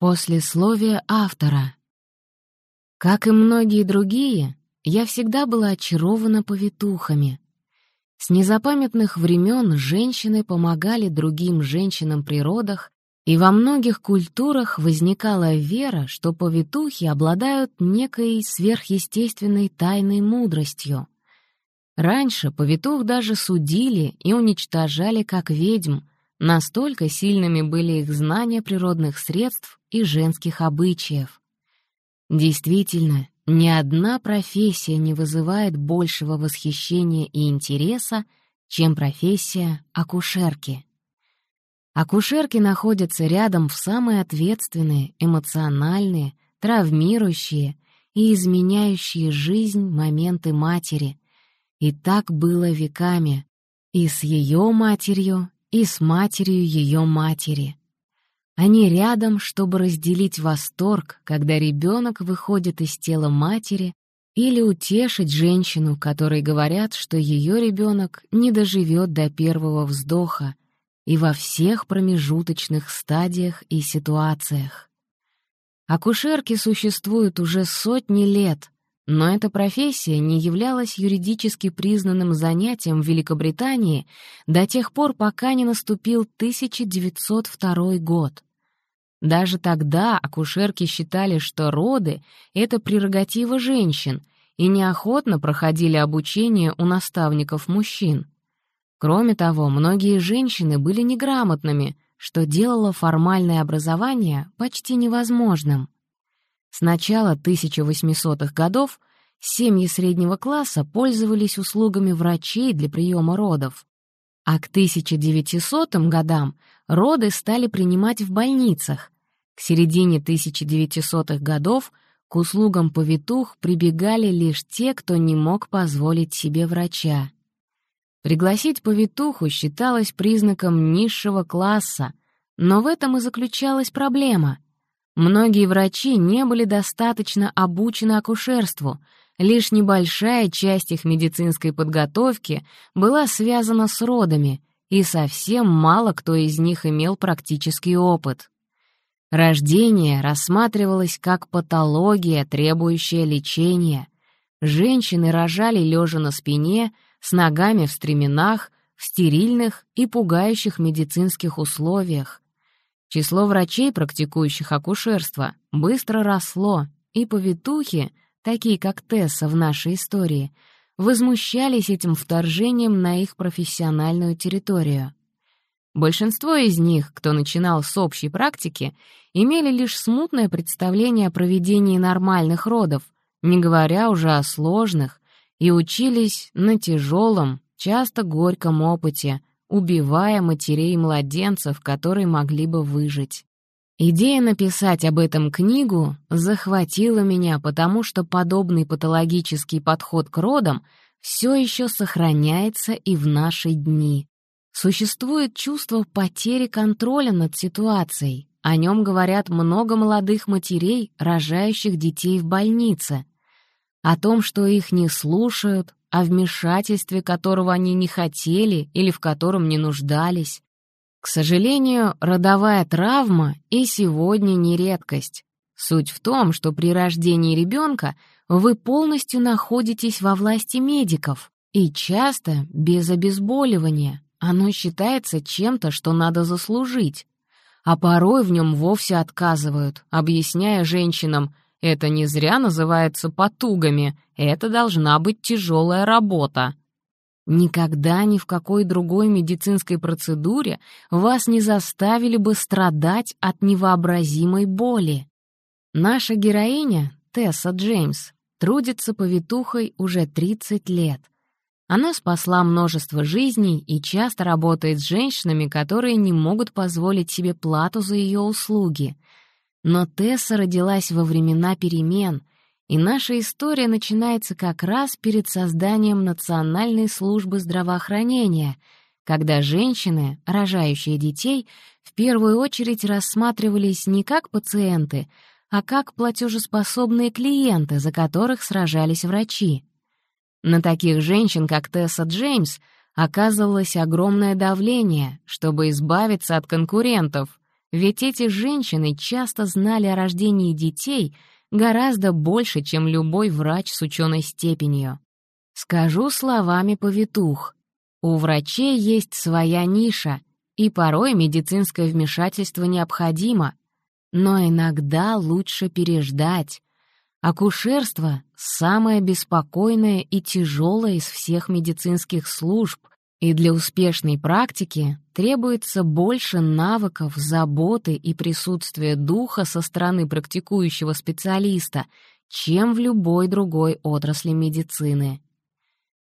Послесловие автора. Как и многие другие, я всегда была очарована повитухами. С незапамятных времен женщины помогали другим женщинам при родах, и во многих культурах возникала вера, что повитухи обладают некой сверхъестественной тайной мудростью. Раньше повитух даже судили и уничтожали как ведьм, настолько сильными были их знания природных средств и женских обычаев. Действительно, ни одна профессия не вызывает большего восхищения и интереса, чем профессия акушерки. Акушерки находятся рядом в самые ответственные, эмоциональные, травмирующие и изменяющие жизнь моменты матери. И так было веками, и с ее матерью, и с матерью ее матери. Они рядом, чтобы разделить восторг, когда ребенок выходит из тела матери, или утешить женщину, которой говорят, что ее ребенок не доживет до первого вздоха, и во всех промежуточных стадиях и ситуациях. Акушерки существуют уже сотни лет, но эта профессия не являлась юридически признанным занятием в Великобритании до тех пор, пока не наступил 1902 год. Даже тогда акушерки считали, что роды — это прерогатива женщин, и неохотно проходили обучение у наставников мужчин. Кроме того, многие женщины были неграмотными, что делало формальное образование почти невозможным. С начала 1800-х годов семьи среднего класса пользовались услугами врачей для приема родов, а к 1900 годам роды стали принимать в больницах. К середине 1900-х годов к услугам повитух прибегали лишь те, кто не мог позволить себе врача. Пригласить повитуху считалось признаком низшего класса, но в этом и заключалась проблема. Многие врачи не были достаточно обучены акушерству, лишь небольшая часть их медицинской подготовки была связана с родами, и совсем мало кто из них имел практический опыт. Рождение рассматривалось как патология, требующая лечения. Женщины рожали лежа на спине, с ногами в стременах, в стерильных и пугающих медицинских условиях, Число врачей, практикующих акушерство, быстро росло, и повитухи, такие как Тесса в нашей истории, возмущались этим вторжением на их профессиональную территорию. Большинство из них, кто начинал с общей практики, имели лишь смутное представление о проведении нормальных родов, не говоря уже о сложных, и учились на тяжелом, часто горьком опыте — убивая матерей и младенцев, которые могли бы выжить. Идея написать об этом книгу захватила меня, потому что подобный патологический подход к родам все еще сохраняется и в наши дни. Существует чувство потери контроля над ситуацией. О нем говорят много молодых матерей, рожающих детей в больнице. О том, что их не слушают, о вмешательстве которого они не хотели или в котором не нуждались. К сожалению, родовая травма и сегодня не редкость. Суть в том, что при рождении ребенка вы полностью находитесь во власти медиков, и часто без обезболивания. Оно считается чем-то, что надо заслужить. А порой в нем вовсе отказывают, объясняя женщинам, это не зря называется потугами, это должна быть тяжелая работа. Никогда ни в какой другой медицинской процедуре вас не заставили бы страдать от невообразимой боли. Наша героиня, Тесса Джеймс, трудится повитухой уже 30 лет. Она спасла множество жизней и часто работает с женщинами, которые не могут позволить себе плату за ее услуги — но Тесса родилась во времена перемен, и наша история начинается как раз перед созданием Национальной службы здравоохранения, когда женщины, рожающие детей, в первую очередь рассматривались не как пациенты, а как платежеспособные клиенты, за которых сражались врачи. На таких женщин, как Тесса Джеймс, оказывалось огромное давление, чтобы избавиться от конкурентов — Ведь эти женщины часто знали о рождении детей гораздо больше, чем любой врач с ученой степенью. Скажу словами повитух. У врачей есть своя ниша, и порой медицинское вмешательство необходимо, но иногда лучше переждать. Акушерство — самое беспокойное и тяжелое из всех медицинских служб, и для успешной практики требуется больше навыков, заботы и присутствия духа со стороны практикующего специалиста, чем в любой другой отрасли медицины.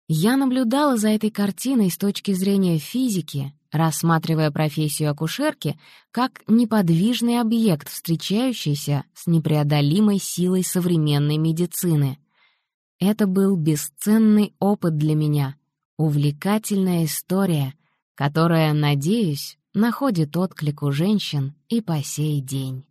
Я наблюдала за этой картиной с точки зрения физики, рассматривая профессию акушерки как неподвижный объект, встречающийся с непреодолимой силой современной медицины. Это был бесценный опыт для меня, увлекательная история, которая, надеюсь, находит отклик у женщин и по сей день.